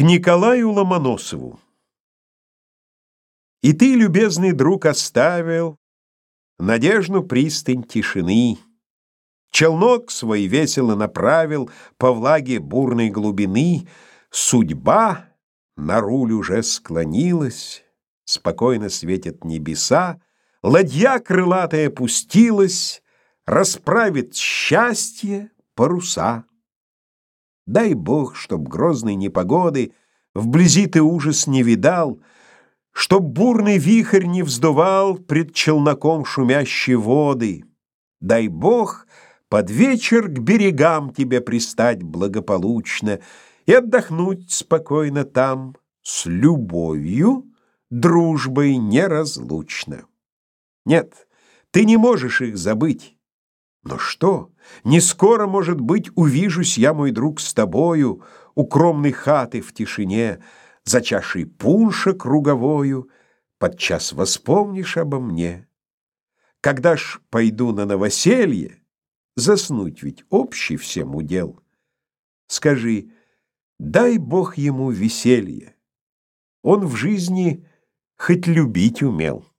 К Николаю Ломоносову. И ты, любезный друг, оставил Надежну пристань тишины, Челнок свой весело направил По влаге бурной глубины, Судьба на руль уже склонилась, Спокойно светят небеса, Ладья крылатая пустилась, Расправит счастье паруса. Дай Бог, чтоб грозной непогоды Вблизи ты ужас не видал, Чтоб бурный вихрь не вздувал Пред челноком шумящие воды. Дай Бог под вечер к берегам Тебе пристать благополучно И отдохнуть спокойно там С любовью, дружбой неразлучно. Нет, ты не можешь их забыть. Но что? Не скоро, может быть, увижусь я, мой друг, с тобою, укромной хаты в тишине, за чашей пунша круговою, подчас воспомнишь обо мне. Когда ж пойду на новоселье, заснуть ведь общий всем удел. Скажи, дай Бог ему веселье. Он в жизни хоть любить умел.